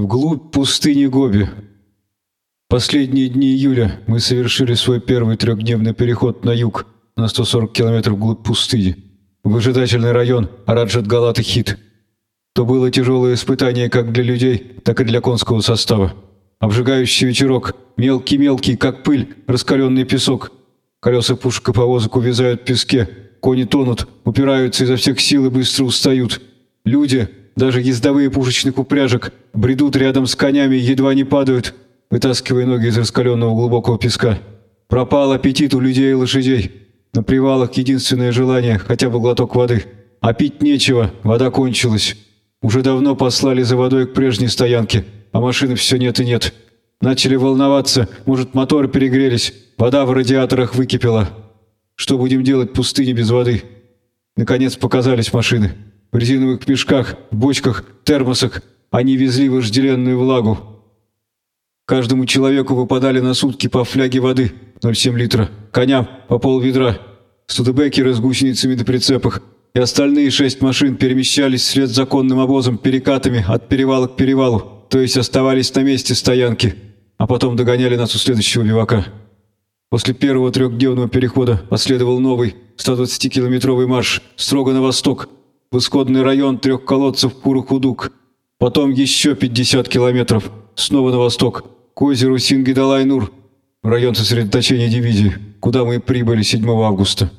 вглубь пустыни Гоби. Последние дни июля мы совершили свой первый трехдневный переход на юг, на 140 километров вглубь пустыни, выжидательный район Араджат-Галат и Хит. То было тяжелое испытание как для людей, так и для конского состава. Обжигающий вечерок, мелкий-мелкий, как пыль, раскаленный песок. Колеса пушек и повозок увязают в песке, кони тонут, упираются изо всех сил и быстро устают. Люди, даже ездовые пушечных упряжек, бредут рядом с конями и едва не падают, вытаскивая ноги из раскаленного глубокого песка. Пропал аппетит у людей и лошадей. На привалах единственное желание – хотя бы глоток воды. А пить нечего, вода кончилась. Уже давно послали за водой к прежней стоянке, а машины все нет и нет. Начали волноваться, может, моторы перегрелись, вода в радиаторах выкипела. Что будем делать в пустыне без воды? Наконец показались машины. В резиновых мешках, бочках, термосах. Они везли вожделенную влагу. Каждому человеку выпадали на сутки по фляге воды, 0,7 литра, коням по пол ведра, студебекеры с гусеницами на прицепах, и остальные шесть машин перемещались вслед законным обозом перекатами от перевала к перевалу, то есть оставались на месте стоянки, а потом догоняли нас у следующего бивака. После первого трехдневного перехода последовал новый 120-километровый марш строго на восток, в исходный район трех колодцев Курухудук. Потом еще 50 километров, снова на восток, к озеру Сингидалай-Нур, район сосредоточения дивизии, куда мы прибыли 7 августа.